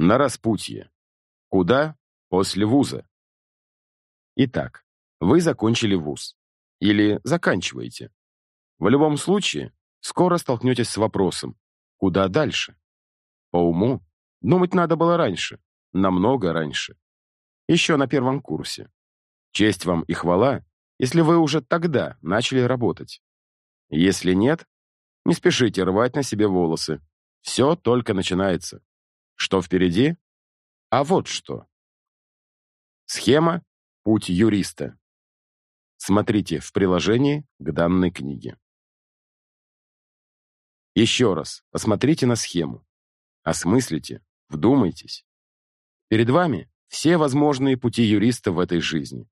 На распутье. Куда? После вуза. Итак, вы закончили вуз. Или заканчиваете. В любом случае, скоро столкнетесь с вопросом, куда дальше? По уму, думать надо было раньше, намного раньше. Еще на первом курсе. Честь вам и хвала, если вы уже тогда начали работать. Если нет, не спешите рвать на себе волосы. Все только начинается. Что впереди? А вот что. Схема «Путь юриста». Смотрите в приложении к данной книге. Еще раз посмотрите на схему. Осмыслите, вдумайтесь. Перед вами все возможные пути юриста в этой жизни.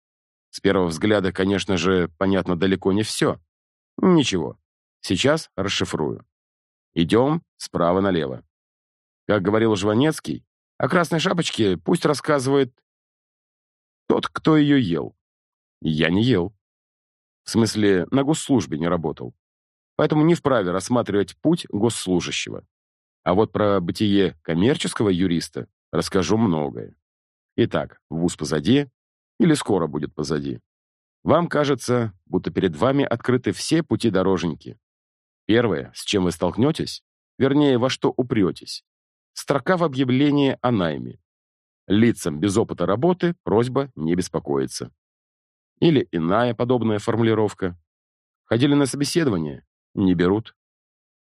С первого взгляда, конечно же, понятно далеко не все. Ничего, сейчас расшифрую. Идем справа налево. Как говорил Жванецкий, о красной шапочке пусть рассказывает тот, кто ее ел. Я не ел. В смысле, на госслужбе не работал. Поэтому не вправе рассматривать путь госслужащего. А вот про бытие коммерческого юриста расскажу многое. Итак, вуз позади или скоро будет позади. Вам кажется, будто перед вами открыты все пути дороженьки. Первое, с чем вы столкнетесь, вернее, во что упретесь, строка в объявлении о найме. Лицам без опыта работы просьба не беспокоиться. Или иная подобная формулировка. Ходили на собеседование? Не берут.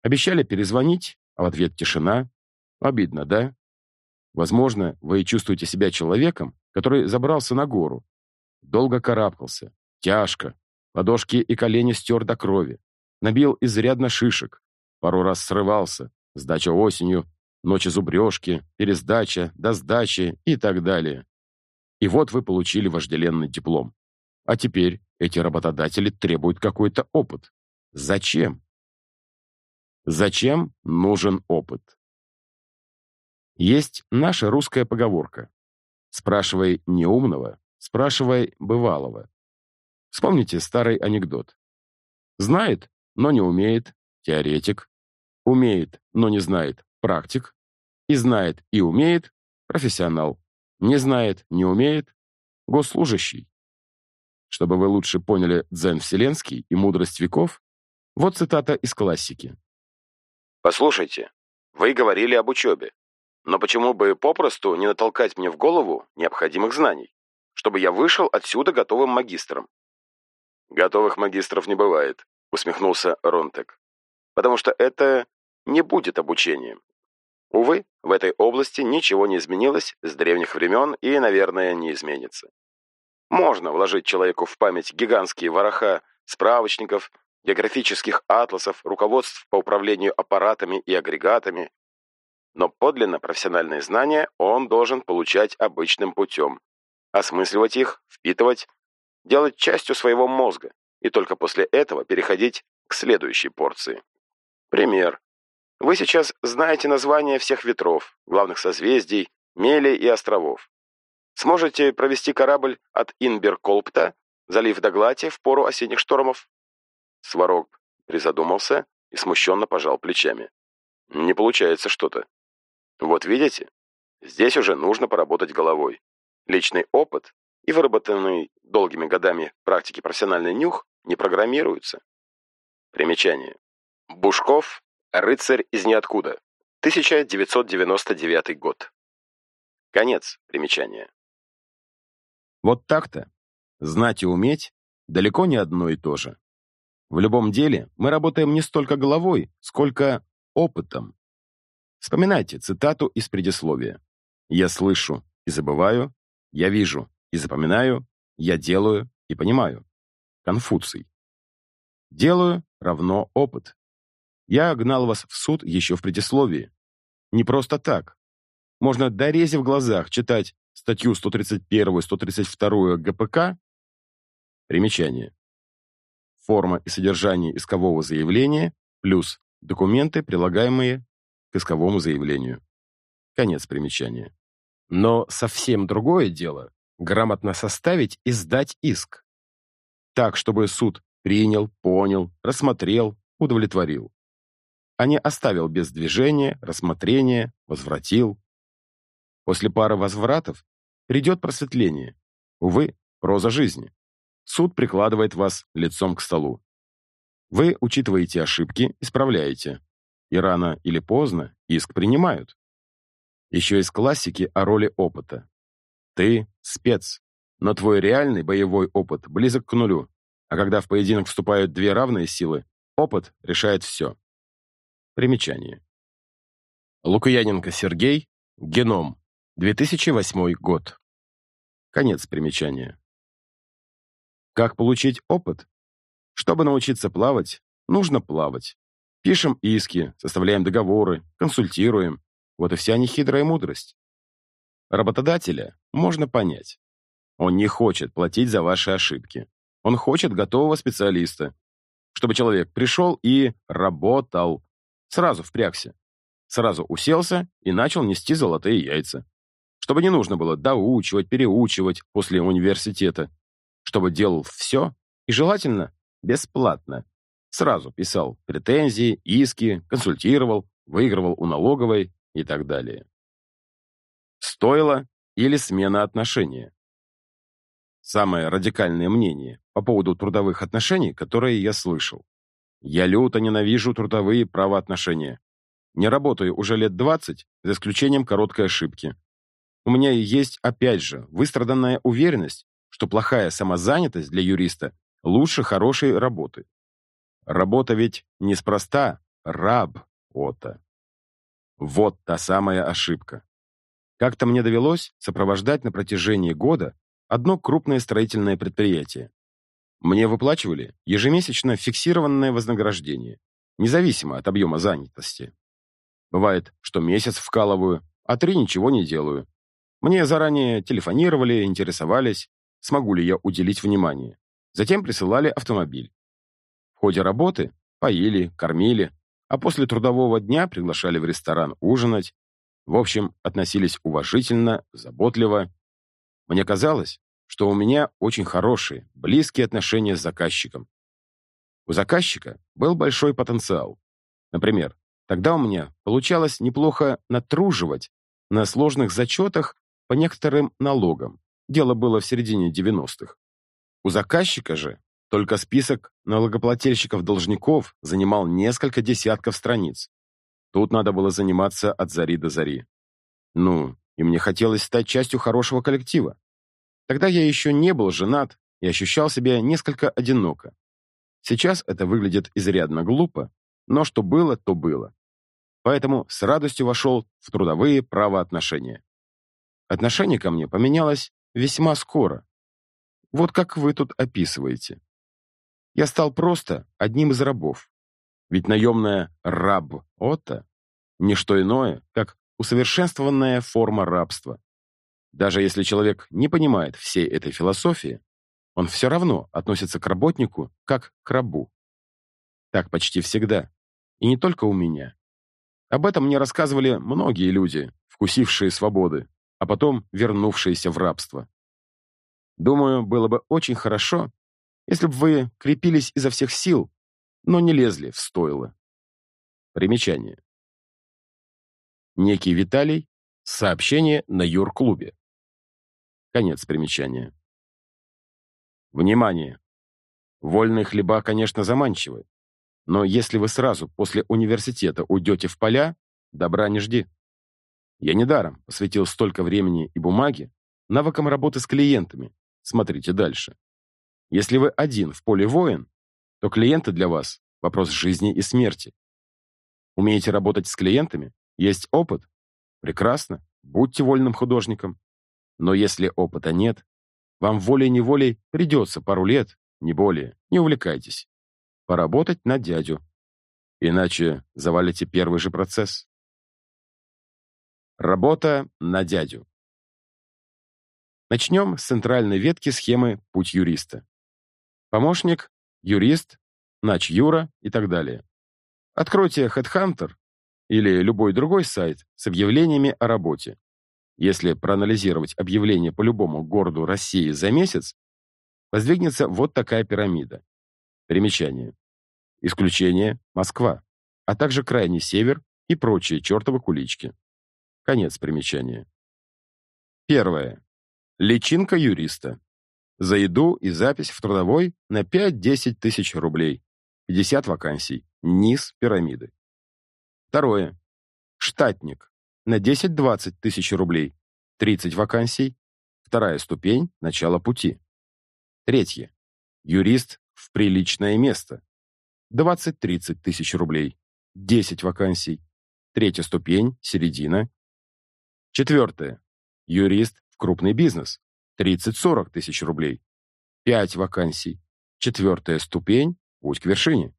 Обещали перезвонить, а в ответ тишина. Обидно, да? Возможно, вы чувствуете себя человеком, который забрался на гору. Долго карабкался, тяжко, ладошки и колени стер до крови, набил изрядно шишек, пару раз срывался, сдача осенью, ночи зубрежки, пересдача, досдачи и так далее. И вот вы получили вожделенный диплом. А теперь эти работодатели требуют какой-то опыт. Зачем? Зачем нужен опыт? Есть наша русская поговорка. Спрашивай неумного, спрашивай бывалого. Вспомните старый анекдот. Знает, но не умеет, теоретик. Умеет, но не знает, практик. И знает, и умеет, профессионал. Не знает, не умеет, госслужащий. Чтобы вы лучше поняли дзен вселенский и мудрость веков, вот цитата из классики. «Послушайте, вы говорили об учебе. Но почему бы попросту не натолкать мне в голову необходимых знаний, чтобы я вышел отсюда готовым магистром? Готовых магистров не бывает, усмехнулся Ронтек. Потому что это не будет обучением. Увы, в этой области ничего не изменилось с древних времен и, наверное, не изменится. Можно вложить человеку в память гигантские вороха справочников, географических атласов, руководств по управлению аппаратами и агрегатами, но подлинно профессиональные знания он должен получать обычным путем. Осмысливать их, впитывать, делать частью своего мозга, и только после этого переходить к следующей порции. Пример. Вы сейчас знаете названия всех ветров, главных созвездий, мелей и островов. Сможете провести корабль от Инберколпта, залив Доглати в пору осенних штормов? Сварог призадумался и смущенно пожал плечами. Не получается что-то. Вот видите, здесь уже нужно поработать головой. Личный опыт и выработанный долгими годами практики профессиональный нюх не программируются. Примечание. Бушков, рыцарь из ниоткуда. 1999 год. Конец примечания. Вот так-то. Знать и уметь далеко не одно и то же. В любом деле мы работаем не столько головой, сколько опытом. Вспоминайте цитату из предисловия. «Я слышу и забываю, я вижу и запоминаю, я делаю и понимаю». Конфуций. «Делаю равно опыт». Я гнал вас в суд еще в предисловии. Не просто так. Можно до рези в глазах читать статью 131-132 ГПК. Примечание. Форма и содержание искового заявления плюс документы, прилагаемые к исковому заявлению. Конец примечания. Но совсем другое дело – грамотно составить и сдать иск. Так, чтобы суд принял, понял, рассмотрел, удовлетворил. А не оставил без движения, рассмотрения, возвратил. После пары возвратов придет просветление. Увы, проза жизни. Суд прикладывает вас лицом к столу. Вы учитываете ошибки, исправляете. И рано или поздно иск принимают. Еще из классики о роли опыта. Ты — спец, но твой реальный боевой опыт близок к нулю. А когда в поединок вступают две равные силы, опыт решает все. Примечание. Лукаяненко Сергей, Геном, 2008 год. Конец примечания. Как получить опыт? Чтобы научиться плавать, нужно плавать. Пишем иски, составляем договоры, консультируем. Вот и вся нехитрая мудрость. Работодателя можно понять. Он не хочет платить за ваши ошибки. Он хочет готового специалиста, чтобы человек пришел и работал. Сразу впрягся. Сразу уселся и начал нести золотые яйца. Чтобы не нужно было доучивать, переучивать после университета. Чтобы делал все, и желательно бесплатно. Сразу писал претензии, иски, консультировал, выигрывал у налоговой и так далее. Стоило или смена отношения. Самое радикальное мнение по поводу трудовых отношений, которые я слышал. Я люто ненавижу трудовые правоотношения. Не работаю уже лет 20, за исключением короткой ошибки. У меня есть, опять же, выстраданная уверенность, что плохая самозанятость для юриста лучше хорошей работы. Работа ведь неспроста раб ота. Вот та самая ошибка. Как-то мне довелось сопровождать на протяжении года одно крупное строительное предприятие. Мне выплачивали ежемесячно фиксированное вознаграждение, независимо от объема занятости. Бывает, что месяц вкалываю, а три ничего не делаю. Мне заранее телефонировали, интересовались, смогу ли я уделить внимание. Затем присылали автомобиль. В ходе работы поили, кормили, а после трудового дня приглашали в ресторан ужинать. В общем, относились уважительно, заботливо. Мне казалось, что у меня очень хорошие, близкие отношения с заказчиком. У заказчика был большой потенциал. Например, тогда у меня получалось неплохо натруживать на сложных зачетах по некоторым налогам. Дело было в середине 90-х. У заказчика же только список налогоплательщиков-должников занимал несколько десятков страниц. Тут надо было заниматься от зари до зари. Ну, и мне хотелось стать частью хорошего коллектива. Тогда я еще не был женат и ощущал себя несколько одиноко. Сейчас это выглядит изрядно глупо, но что было, то было. Поэтому с радостью вошел в трудовые правоотношения. Отношение ко мне поменялось весьма скоро. Вот как вы тут описываете. Я стал просто одним из рабов. Ведь наемная раб-ота — не что иное, как усовершенствованная форма рабства. Даже если человек не понимает всей этой философии, он все равно относится к работнику как к рабу. Так почти всегда. И не только у меня. Об этом мне рассказывали многие люди, вкусившие свободы, а потом вернувшиеся в рабство. Думаю, было бы очень хорошо, если бы вы крепились изо всех сил, но не лезли в стойло. Примечание. Некий Виталий. Сообщение на юр-клубе. Конец примечания. Внимание! Вольные хлеба, конечно, заманчивы, но если вы сразу после университета уйдете в поля, добра не жди. Я недаром посвятил столько времени и бумаги навыкам работы с клиентами. Смотрите дальше. Если вы один в поле воин, то клиенты для вас – вопрос жизни и смерти. Умеете работать с клиентами? Есть опыт? Прекрасно. Будьте вольным художником. Но если опыта нет, вам волей-неволей придется пару лет, не более, не увлекайтесь, поработать на дядю. Иначе завалите первый же процесс. Работа на дядю. Начнем с центральной ветки схемы «Путь юриста». Помощник, юрист, нач юра и так далее. Откройте HeadHunter или любой другой сайт с объявлениями о работе. Если проанализировать объявление по любому городу России за месяц, воздвигнется вот такая пирамида. Примечание. Исключение – Москва, а также крайний север и прочие чертовы кулички. Конец примечания. Первое. Личинка юриста. За еду и запись в трудовой на 5-10 тысяч рублей. 50 вакансий. Низ пирамиды. Второе. Штатник. На 10-20 тысяч рублей. 30 вакансий. Вторая ступень – начало пути. Третье. Юрист в приличное место. 20-30 тысяч рублей. 10 вакансий. Третья ступень – середина. Четвертое. Юрист в крупный бизнес. 30-40 тысяч рублей. 5 вакансий. Четвертая ступень – путь к вершине.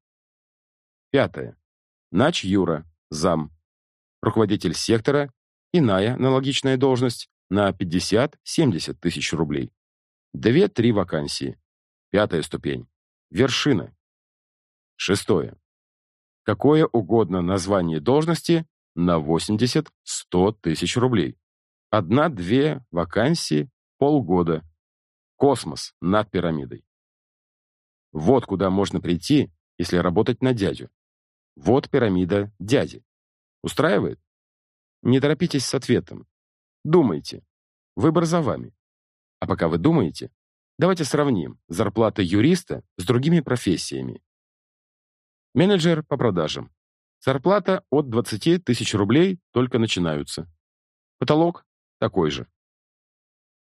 Пятое. Нач Юра, зам. Руководитель сектора, иная аналогичная должность, на 50-70 тысяч рублей. Две-три вакансии. Пятая ступень. Вершина. Шестое. Какое угодно название должности на 80-100 тысяч рублей. Одна-две вакансии, полгода. Космос над пирамидой. Вот куда можно прийти, если работать на дядю. Вот пирамида дяди. Устраивает? Не торопитесь с ответом. Думайте. Выбор за вами. А пока вы думаете, давайте сравним зарплаты юриста с другими профессиями. Менеджер по продажам. Зарплата от 20 тысяч рублей только начинаются. Потолок такой же.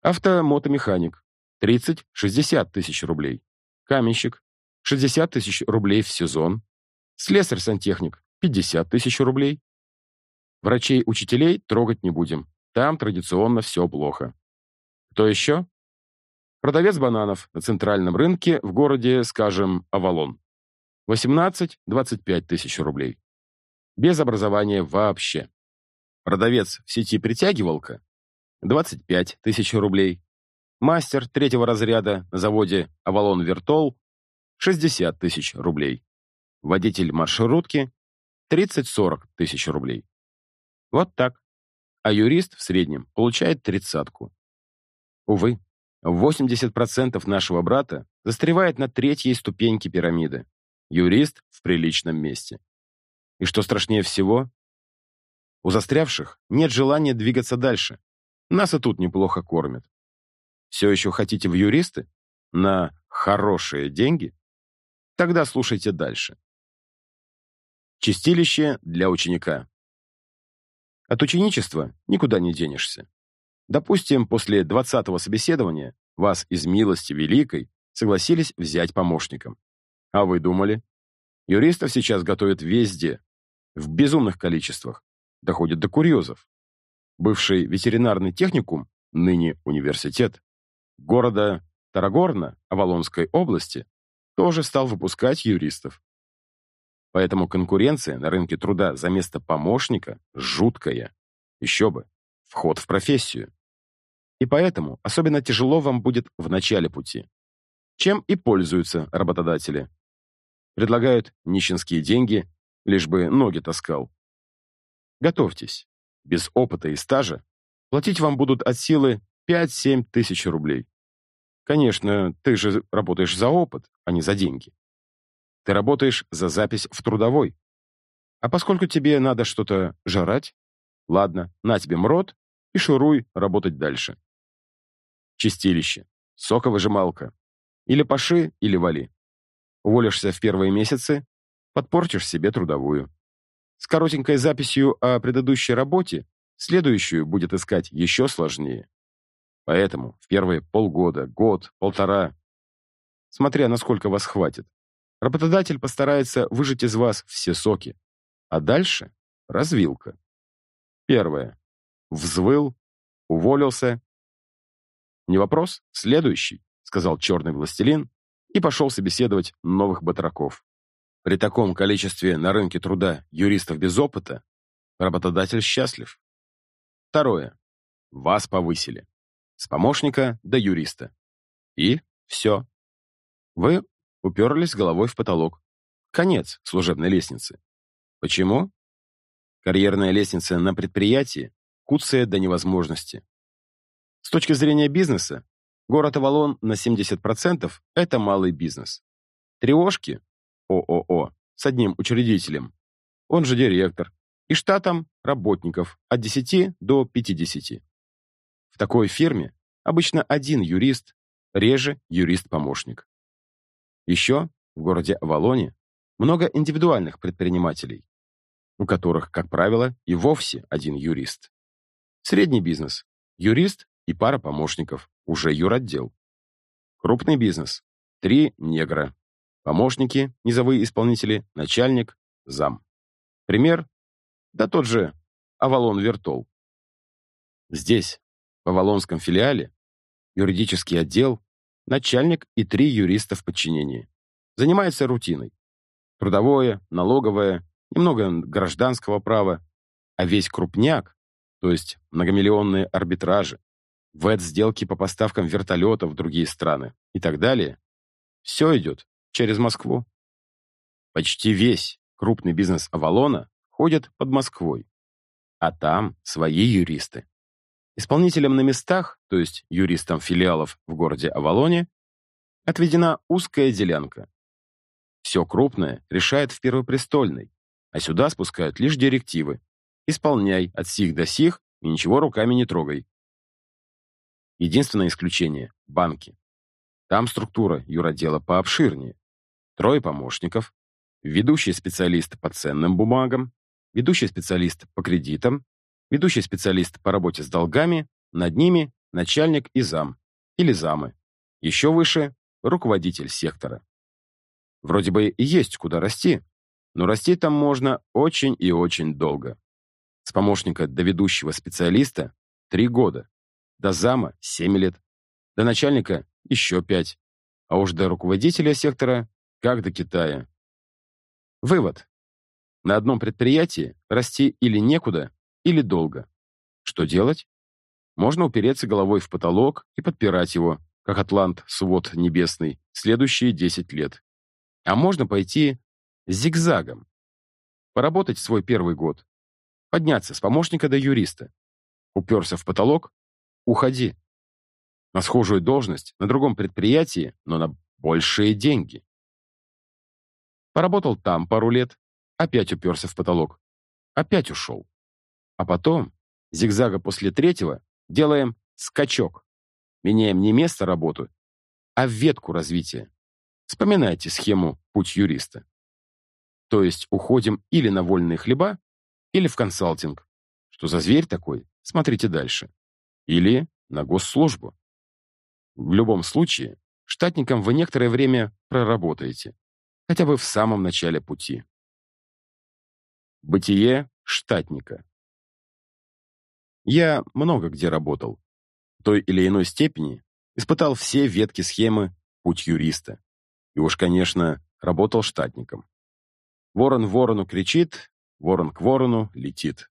Автомотомеханик. 30-60 тысяч рублей. Каменщик. 60 тысяч рублей в сезон. Слесарь-сантехник. 50 тысяч рублей. Врачей-учителей трогать не будем. Там традиционно все плохо. Кто еще? Продавец бананов на центральном рынке в городе, скажем, Авалон. 18-25 тысяч рублей. Без образования вообще. Продавец в сети «Притягивалка» 25 тысяч рублей. Мастер третьего разряда на заводе «Авалон Вертол» 60 тысяч рублей. Водитель маршрутки 30-40 тысяч рублей. Вот так а юрист в среднем получает тридцатку. Увы, 80% нашего брата застревает на третьей ступеньке пирамиды. Юрист в приличном месте. И что страшнее всего, у застрявших нет желания двигаться дальше. Нас и тут неплохо кормят. Все еще хотите в юристы? На хорошие деньги? Тогда слушайте дальше. Чистилище для ученика. От ученичества никуда не денешься. Допустим, после двадцатого собеседования вас из милости великой согласились взять помощником. А вы думали? Юристов сейчас готовят везде, в безумных количествах, доходит до курьезов. Бывший ветеринарный техникум, ныне университет, города Тарагорна, Авалонской области, тоже стал выпускать юристов. Поэтому конкуренция на рынке труда за место помощника жуткая. Еще бы. Вход в профессию. И поэтому особенно тяжело вам будет в начале пути. Чем и пользуются работодатели. Предлагают нищенские деньги, лишь бы ноги таскал. Готовьтесь. Без опыта и стажа платить вам будут от силы 5-7 тысяч рублей. Конечно, ты же работаешь за опыт, а не за деньги. Ты работаешь за запись в трудовой. А поскольку тебе надо что-то жрать, ладно, на тебе мрот и шуруй работать дальше. Чистилище, соковыжималка. Или паши, или вали. Уволишься в первые месяцы, подпортишь себе трудовую. С коротенькой записью о предыдущей работе следующую будет искать еще сложнее. Поэтому в первые полгода, год, полтора, смотря насколько вас хватит, Работодатель постарается выжать из вас все соки. А дальше — развилка. Первое. Взвыл, уволился. Не вопрос, следующий, сказал черный властелин и пошел собеседовать новых батраков. При таком количестве на рынке труда юристов без опыта работодатель счастлив. Второе. Вас повысили. С помощника до юриста. И все. Вы уперлись головой в потолок. Конец служебной лестницы. Почему? Карьерная лестница на предприятии куцая до невозможности. С точки зрения бизнеса, город Авалон на 70% – это малый бизнес. Триошки, ООО, с одним учредителем, он же директор, и штатом работников от 10 до 50. В такой фирме обычно один юрист, реже юрист-помощник. Еще в городе Авалоне много индивидуальных предпринимателей, у которых, как правило, и вовсе один юрист. Средний бизнес – юрист и пара помощников, уже юротдел. Крупный бизнес – три негра. Помощники, низовые исполнители, начальник, зам. Пример – да тот же Авалон Вертол. Здесь, в Авалонском филиале, юридический отдел, начальник и три юриста в подчинении. Занимается рутиной. Трудовое, налоговое, немного гражданского права, а весь крупняк, то есть многомиллионные арбитражи, ВЭД-сделки по поставкам вертолетов в другие страны и так далее, все идет через Москву. Почти весь крупный бизнес Авалона ходит под Москвой, а там свои юристы. Исполнителям на местах, то есть юристам филиалов в городе Авалоне, отведена узкая делянка. Все крупное решает в Первопрестольной, а сюда спускают лишь директивы. Исполняй от сих до сих и ничего руками не трогай. Единственное исключение – банки. Там структура юродела пообширнее. Трое помощников, ведущий специалист по ценным бумагам, ведущий специалист по кредитам, ведущий специалист по работе с долгами, над ними начальник и зам, или замы. Еще выше – руководитель сектора. Вроде бы и есть куда расти, но расти там можно очень и очень долго. С помощника до ведущего специалиста – три года, до зама – семь лет, до начальника – еще пять, а уж до руководителя сектора – как до Китая. Вывод. На одном предприятии расти или некуда, или долго. Что делать? Можно упереться головой в потолок и подпирать его, как атлант свод небесный, следующие 10 лет. А можно пойти зигзагом. Поработать свой первый год. Подняться с помощника до юриста. Уперся в потолок — уходи. На схожую должность, на другом предприятии, но на большие деньги. Поработал там пару лет, опять уперся в потолок. Опять ушел. А потом, зигзага после третьего, делаем скачок. Меняем не место работы, а ветку развития. Вспоминайте схему «Путь юриста». То есть уходим или на вольные хлеба, или в консалтинг. Что за зверь такой? Смотрите дальше. Или на госслужбу. В любом случае, штатником вы некоторое время проработаете, хотя бы в самом начале пути. Бытие штатника. Я много где работал. В той или иной степени испытал все ветки схемы «Путь юриста». И уж, конечно, работал штатником. Ворон ворону кричит, ворон к ворону летит.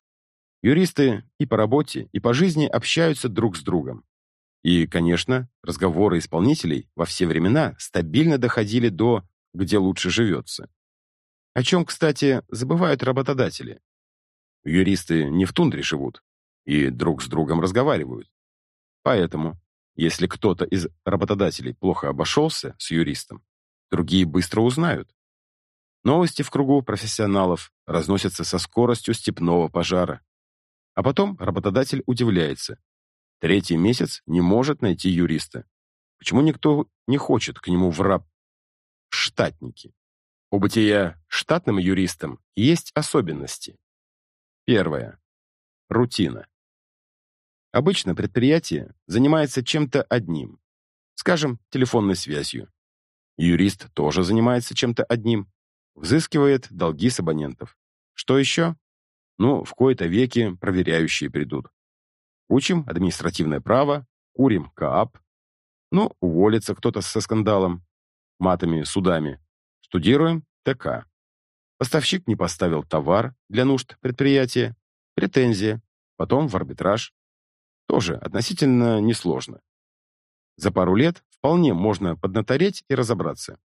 Юристы и по работе, и по жизни общаются друг с другом. И, конечно, разговоры исполнителей во все времена стабильно доходили до «где лучше живется». О чем, кстати, забывают работодатели. Юристы не в тундре живут и друг с другом разговаривают. Поэтому, если кто-то из работодателей плохо обошелся с юристом, другие быстро узнают. Новости в кругу профессионалов разносятся со скоростью степного пожара. А потом работодатель удивляется. Третий месяц не может найти юриста. Почему никто не хочет к нему в раб? Штатники. У бытия штатным юристом есть особенности. Первое. Рутина. Обычно предприятие занимается чем-то одним, скажем, телефонной связью. Юрист тоже занимается чем-то одним, взыскивает долги с абонентов. Что еще? Ну, в кои-то веки проверяющие придут. Учим административное право, курим КААП. Ну, уволится кто-то со скандалом, матами, судами. Студируем ТК. Поставщик не поставил товар для нужд предприятия. Претензия. Потом в арбитраж. Тоже относительно несложно. За пару лет вполне можно поднатореть и разобраться.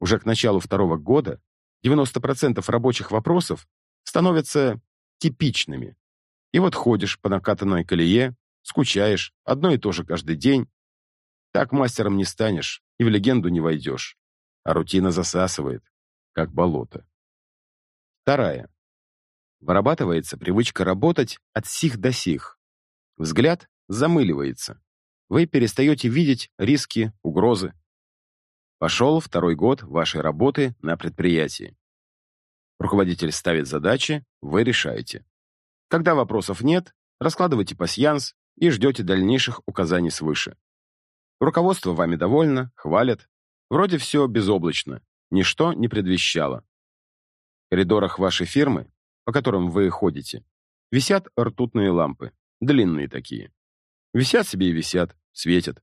Уже к началу второго года 90% рабочих вопросов становятся типичными. И вот ходишь по накатанной колее, скучаешь, одно и то же каждый день. Так мастером не станешь и в легенду не войдешь. А рутина засасывает, как болото. Вторая. Вырабатывается привычка работать от сих до сих. Взгляд замыливается. Вы перестаете видеть риски, угрозы. Пошел второй год вашей работы на предприятии. Руководитель ставит задачи, вы решаете. Когда вопросов нет, раскладывайте пасьянс и ждете дальнейших указаний свыше. Руководство вами довольно, хвалят. Вроде все безоблачно, ничто не предвещало. В коридорах вашей фирмы, по которым вы ходите, висят ртутные лампы, длинные такие. Висят себе и висят, светят.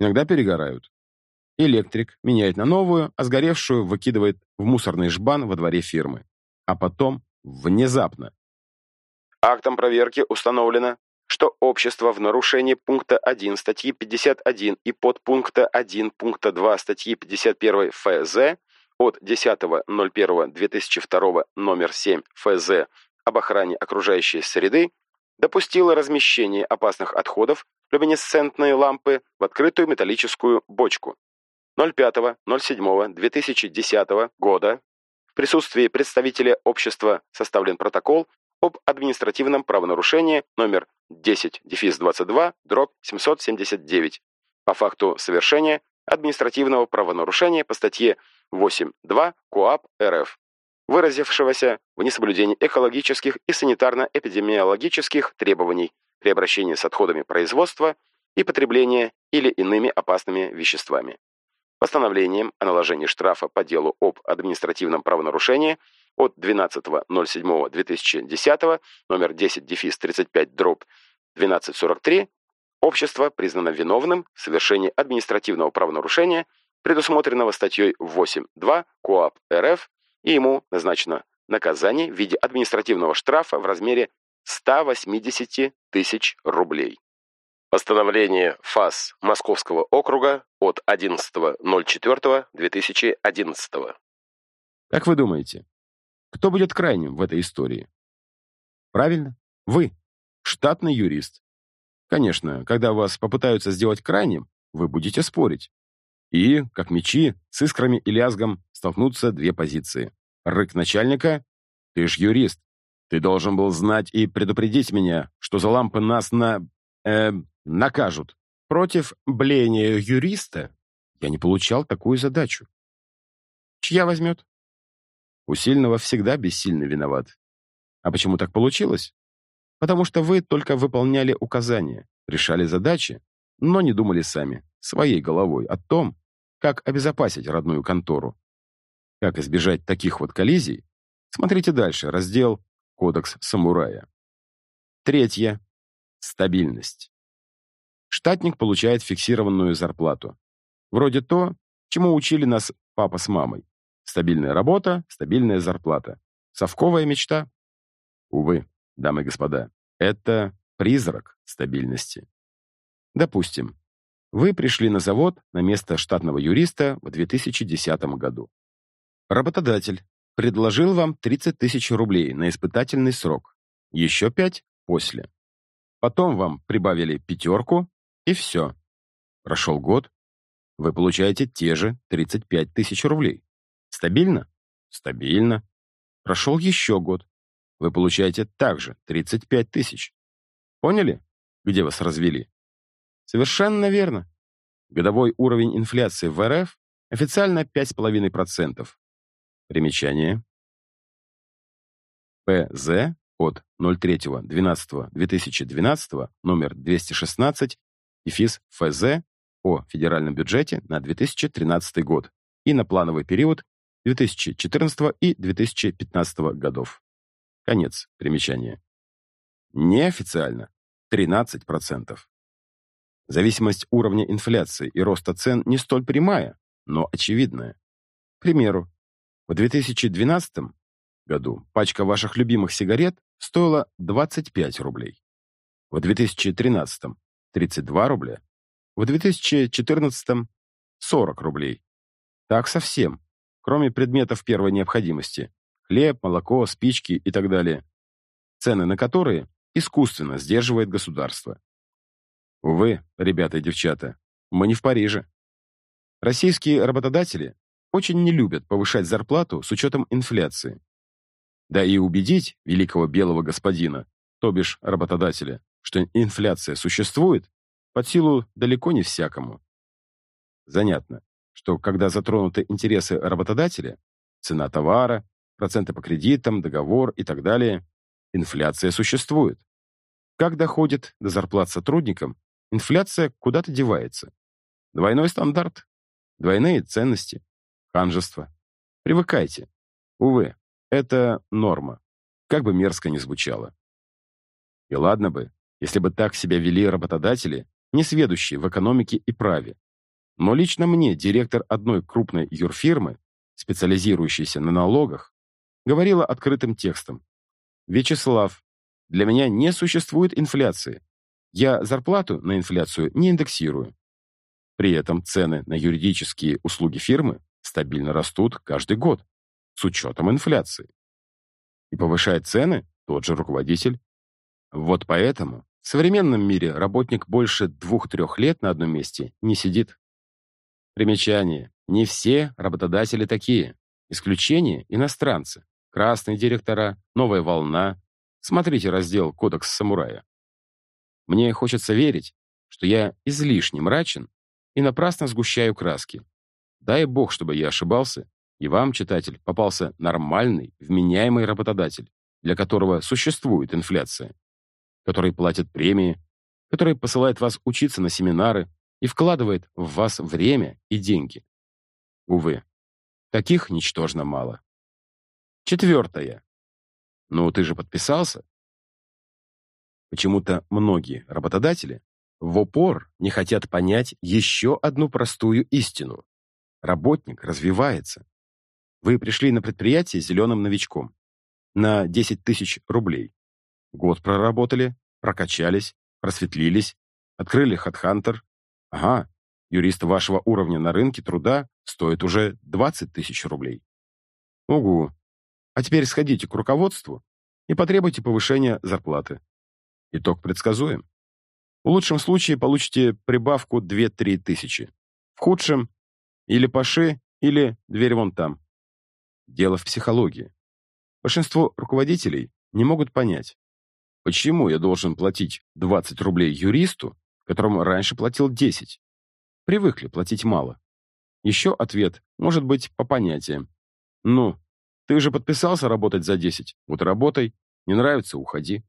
Иногда перегорают. Электрик меняет на новую, а сгоревшую выкидывает в мусорный жбан во дворе фирмы. А потом, внезапно. Актом проверки установлено, что общество в нарушении пункта 1 статьи 51 и подпункта 1 пункта 2 статьи 51 ФЗ от 10.01.2002 номер 7 ФЗ об охране окружающей среды допустило размещение опасных отходов люминесцентные лампы в открытую металлическую бочку. 05.07.2010 года в присутствии представителя общества составлен протокол об административном правонарушении номер 10-22 дробь 779 по факту совершения административного правонарушения по статье 8.2 КОАП РФ, выразившегося в несоблюдении экологических и санитарно-эпидемиологических требований при обращении с отходами производства и потребления или иными опасными веществами. Постановлением о наложении штрафа по делу об административном правонарушении от 12.07.2010 номер 10 дефис 35 дробь 1243 общество признано виновным в совершении административного правонарушения, предусмотренного статьей 8.2 КоАП РФ, и ему назначено наказание в виде административного штрафа в размере 180 тысяч рублей. Постановление ФАС Московского округа от 11.04.2011. Как вы думаете, кто будет крайним в этой истории? Правильно, вы, штатный юрист. Конечно, когда вас попытаются сделать крайним, вы будете спорить. И, как мечи, с искрами и лязгом столкнутся две позиции. Рык начальника — ты ж юрист. Ты должен был знать и предупредить меня, что за лампы нас на... э накажут. Против бления юриста я не получал такую задачу. Чья возьмет? У сильного всегда бессильный виноват. А почему так получилось? Потому что вы только выполняли указания, решали задачи, но не думали сами, своей головой, о том, как обезопасить родную контору. Как избежать таких вот коллизий? Смотрите дальше, раздел «Кодекс самурая». Третье. Стабильность. Штатник получает фиксированную зарплату. Вроде то, чему учили нас папа с мамой. Стабильная работа, стабильная зарплата. Совковая мечта? Увы, дамы и господа, это призрак стабильности. Допустим, вы пришли на завод на место штатного юриста в 2010 году. Работодатель предложил вам 30 тысяч рублей на испытательный срок, еще 5 после. Потом вам прибавили пятерку и все. Прошел год, вы получаете те же 35 тысяч рублей. Стабильно? Стабильно. Прошел еще год. Вы получаете также 35 тысяч. Поняли, где вас развели? Совершенно верно. Годовой уровень инфляции в РФ официально 5,5%. Примечание. ПЗ от 03.12.2012 номер 216 ДефИС ФЗ о федеральном бюджете на 2013 год и на плановый период 2014 и 2015 годов. Конец примечания. Неофициально 13%. Зависимость уровня инфляции и роста цен не столь прямая, но очевидная. К примеру, в 2012 году пачка ваших любимых сигарет стоила 25 рублей. В 2013 32 рубля. В 2014 40 рублей. Так совсем, кроме предметов первой необходимости. Хлеб, молоко, спички и так далее. Цены на которые искусственно сдерживает государство. Увы, ребята и девчата, мы не в Париже. Российские работодатели очень не любят повышать зарплату с учетом инфляции. Да и убедить великого белого господина, то бишь работодателя, что инфляция существует, под силу далеко не всякому. Занятно, что когда затронуты интересы работодателя, цена товара, проценты по кредитам, договор и так далее, инфляция существует. Как доходит до зарплат сотрудникам, инфляция куда-то девается. Двойной стандарт, двойные ценности, ханжество. Привыкайте. Увы, это норма, как бы мерзко ни звучало. И ладно бы, если бы так себя вели работодатели, не сведущие в экономике и праве. Но лично мне директор одной крупной юрфирмы, специализирующейся на налогах, говорила открытым текстом. «Вячеслав, для меня не существует инфляции. Я зарплату на инфляцию не индексирую». При этом цены на юридические услуги фирмы стабильно растут каждый год, с учетом инфляции. И повышает цены тот же руководитель. Вот поэтому в современном мире работник больше двух-трех лет на одном месте не сидит. Примечание. Не все работодатели такие. Исключение – иностранцы. Красные директора, новая волна. Смотрите раздел «Кодекс самурая». Мне хочется верить, что я излишне мрачен и напрасно сгущаю краски. Дай бог, чтобы я ошибался, и вам, читатель, попался нормальный, вменяемый работодатель, для которого существует инфляция который платит премии, который посылает вас учиться на семинары и вкладывает в вас время и деньги. Увы, таких ничтожно мало. Четвертое. Ну, ты же подписался? Почему-то многие работодатели в упор не хотят понять еще одну простую истину. Работник развивается. Вы пришли на предприятие зеленым новичком на 10 тысяч рублей. Год проработали, прокачались, просветлились, открыли HeadHunter. Ага, юрист вашего уровня на рынке труда стоит уже 20 тысяч рублей. Угу. А теперь сходите к руководству и потребуйте повышения зарплаты. Итог предсказуем. В лучшем случае получите прибавку 2-3 тысячи. В худшем или паши, или дверь вон там. Дело в психологии. Большинство руководителей не могут понять, почему я должен платить 20 рублей юристу, которому раньше платил 10. Привыкли платить мало. Еще ответ может быть по понятиям. Ну, ты же подписался работать за 10, вот работай, не нравится – уходи.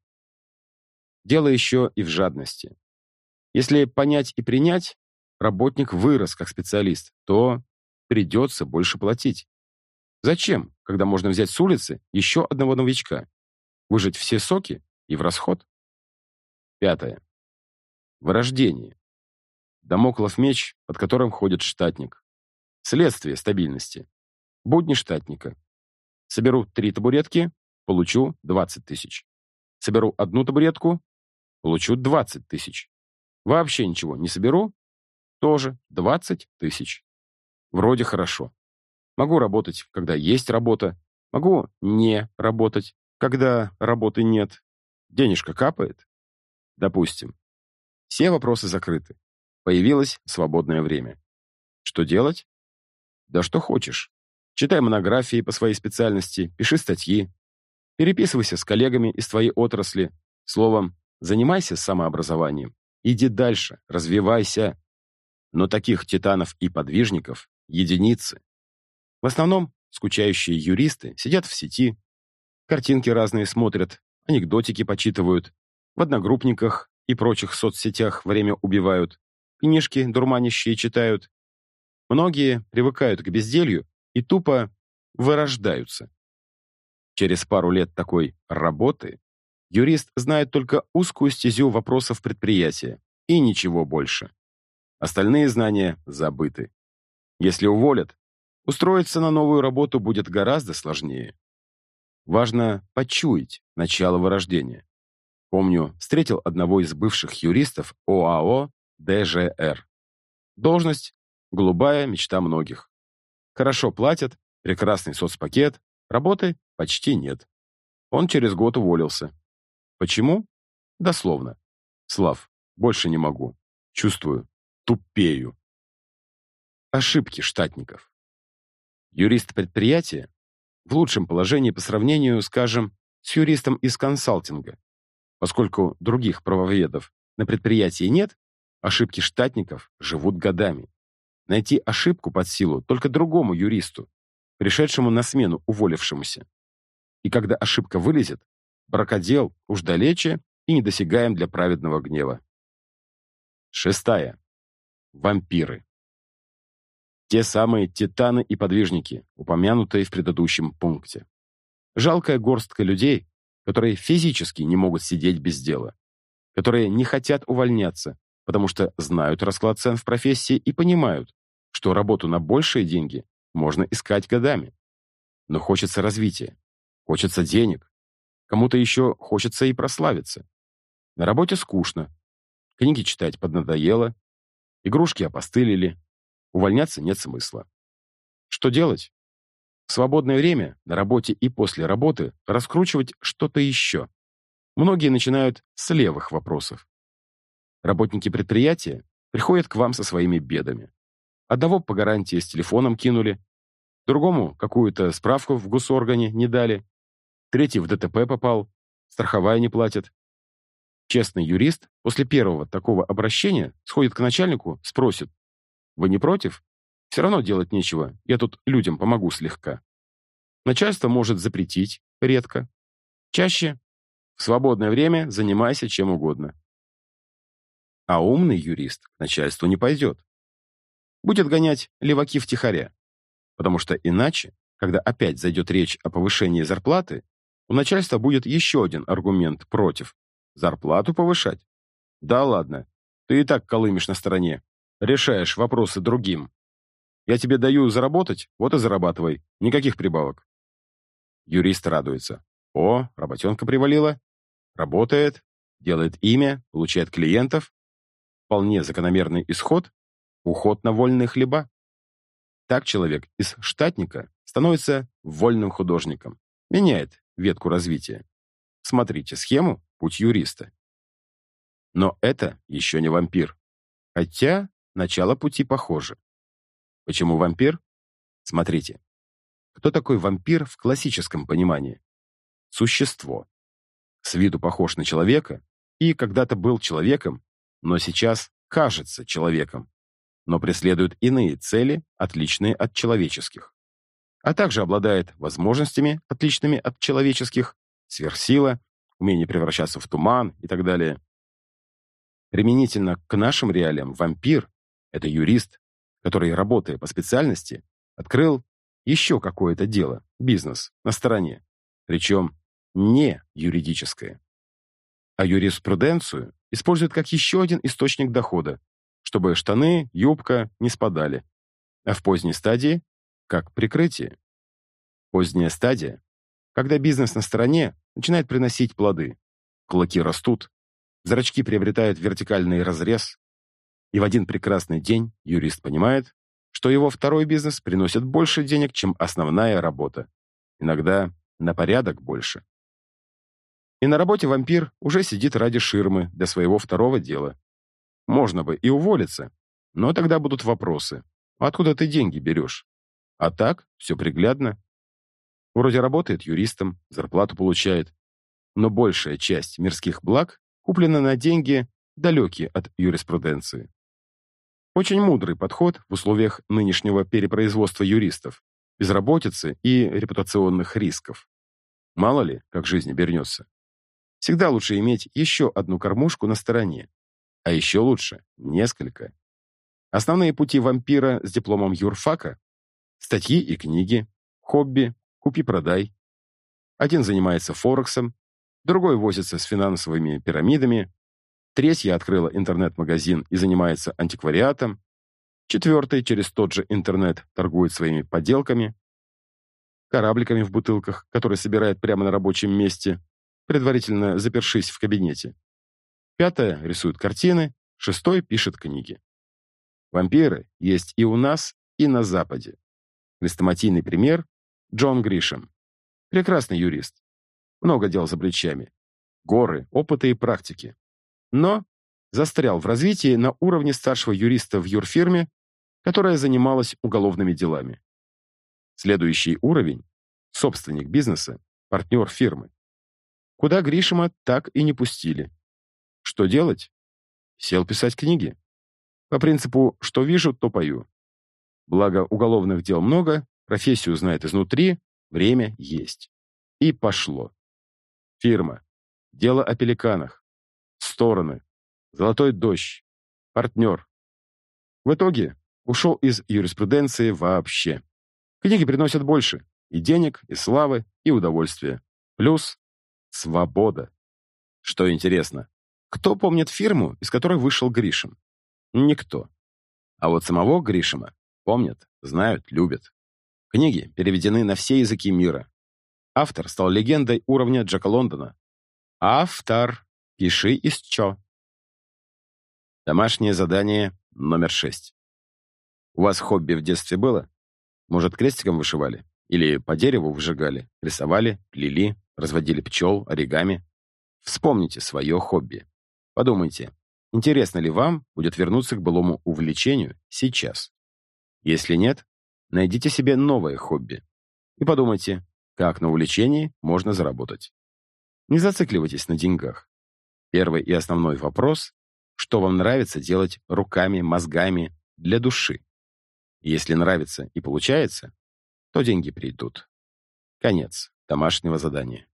Дело еще и в жадности. Если понять и принять, работник вырос как специалист, то придется больше платить. Зачем, когда можно взять с улицы еще одного новичка? Выжать все соки и в расход? Пятое. Вырождение. Дамоклов меч, под которым ходит штатник. Следствие стабильности. Будни штатника. Соберу три табуретки, получу 20 тысяч. Соберу одну табуретку, получу 20 тысяч. Вообще ничего не соберу, тоже 20 тысяч. Вроде хорошо. Могу работать, когда есть работа. Могу не работать, когда работы нет. Денежка капает? Допустим. Все вопросы закрыты. Появилось свободное время. Что делать? Да что хочешь. Читай монографии по своей специальности, пиши статьи, переписывайся с коллегами из твоей отрасли. Словом, занимайся самообразованием. Иди дальше, развивайся. Но таких титанов и подвижников — единицы. В основном скучающие юристы сидят в сети, картинки разные смотрят, анекдотики почитывают, в одногруппниках и прочих соцсетях время убивают, книжки дурманящие читают. Многие привыкают к безделью и тупо вырождаются. Через пару лет такой работы юрист знает только узкую стезю вопросов предприятия и ничего больше. Остальные знания забыты. Если уволят, устроиться на новую работу будет гораздо сложнее. Важно почуять начало вырождения. Помню, встретил одного из бывших юристов ОАО ДЖР. Должность – голубая мечта многих. Хорошо платят, прекрасный соцпакет, работы почти нет. Он через год уволился. Почему? Дословно. Слав, больше не могу. Чувствую, тупею. Ошибки штатников. Юрист предприятия в лучшем положении по сравнению, скажем, с юристом из консалтинга. Поскольку других правоведов на предприятии нет, ошибки штатников живут годами. Найти ошибку под силу только другому юристу, пришедшему на смену уволившемуся. И когда ошибка вылезет, бракодел уж далече и недосягаем для праведного гнева. Шестая. Вампиры. Те самые титаны и подвижники, упомянутые в предыдущем пункте. Жалкая горстка людей, которые физически не могут сидеть без дела, которые не хотят увольняться, потому что знают расклад цен в профессии и понимают, что работу на большие деньги можно искать годами. Но хочется развития, хочется денег, кому-то еще хочется и прославиться. На работе скучно, книги читать поднадоело, игрушки опостылили, увольняться нет смысла. Что делать? В свободное время, на работе и после работы, раскручивать что-то еще. Многие начинают с левых вопросов. Работники предприятия приходят к вам со своими бедами. Одного по гарантии с телефоном кинули, другому какую-то справку в госоргане не дали, третий в ДТП попал, страховая не платит. Честный юрист после первого такого обращения сходит к начальнику, спросит, «Вы не против? Все равно делать нечего, я тут людям помогу слегка». Начальство может запретить, редко. Чаще в свободное время занимайся чем угодно. А умный юрист к начальству не пойдет. Будет гонять леваки втихаря. Потому что иначе, когда опять зайдет речь о повышении зарплаты, у начальства будет еще один аргумент против. Зарплату повышать? Да ладно, ты и так колымешь на стороне. Решаешь вопросы другим. Я тебе даю заработать, вот и зарабатывай. Никаких прибавок. Юрист радуется. О, работенка привалила. Работает, делает имя, получает клиентов вполне закономерный исход – уход на вольные хлеба. Так человек из штатника становится вольным художником, меняет ветку развития. Смотрите схему «Путь юриста». Но это еще не вампир. Хотя начало пути похоже. Почему вампир? Смотрите. Кто такой вампир в классическом понимании? Существо. С виду похож на человека и когда-то был человеком, но сейчас кажется человеком, но преследует иные цели, отличные от человеческих. А также обладает возможностями, отличными от человеческих, сверхсила, умение превращаться в туман и так далее. Применительно к нашим реалиям вампир — это юрист, который, работая по специальности, открыл еще какое-то дело, бизнес, на стороне, причем не юридическое. А юриспруденцию используют как еще один источник дохода, чтобы штаны, юбка не спадали. А в поздней стадии – как прикрытие. Поздняя стадия – когда бизнес на стороне начинает приносить плоды. Кулаки растут, зрачки приобретают вертикальный разрез, и в один прекрасный день юрист понимает, что его второй бизнес приносит больше денег, чем основная работа. Иногда на порядок больше. И на работе вампир уже сидит ради ширмы для своего второго дела. Можно бы и уволиться, но тогда будут вопросы. Откуда ты деньги берешь? А так, все приглядно. Вроде работает юристом, зарплату получает. Но большая часть мирских благ куплена на деньги, далекие от юриспруденции. Очень мудрый подход в условиях нынешнего перепроизводства юристов, безработицы и репутационных рисков. Мало ли, как жизнь обернется. Всегда лучше иметь еще одну кормушку на стороне. А еще лучше — несколько. Основные пути вампира с дипломом юрфака — статьи и книги, хобби, купи-продай. Один занимается Форексом, другой возится с финансовыми пирамидами, третья открыла интернет-магазин и занимается антиквариатом, четвертый через тот же интернет торгует своими поделками, корабликами в бутылках, которые собирает прямо на рабочем месте, предварительно запершись в кабинете. Пятое рисует картины, шестой пишет книги. Вампиры есть и у нас, и на Западе. Хрестоматийный пример – Джон Гришем. Прекрасный юрист. Много дел за плечами. Горы, опыты и практики. Но застрял в развитии на уровне старшего юриста в юрфирме, которая занималась уголовными делами. Следующий уровень – собственник бизнеса, партнер фирмы. куда Гришима так и не пустили. Что делать? Сел писать книги. По принципу «что вижу, то пою». Благо, уголовных дел много, профессию знает изнутри, время есть. И пошло. Фирма. Дело о пеликанах. Стороны. Золотой дождь. Партнер. В итоге ушел из юриспруденции вообще. Книги приносят больше. И денег, и славы, и удовольствия. Плюс свобода. Что интересно, кто помнит фирму, из которой вышел Гришин? Никто. А вот самого Гришима помнят, знают, любят. Книги переведены на все языки мира. Автор стал легендой уровня Джека Лондона. Автор. Пиши из чё. Домашнее задание номер шесть. У вас хобби в детстве было? Может, крестиком вышивали? Или по дереву выжигали? Рисовали, плели, разводили пчел, оригами? Вспомните свое хобби. Подумайте, интересно ли вам будет вернуться к былому увлечению сейчас? Если нет, найдите себе новое хобби. И подумайте, как на увлечении можно заработать. Не зацикливайтесь на деньгах. Первый и основной вопрос – что вам нравится делать руками, мозгами, для души? Если нравится и получается, то деньги придут. Конец домашнего задания.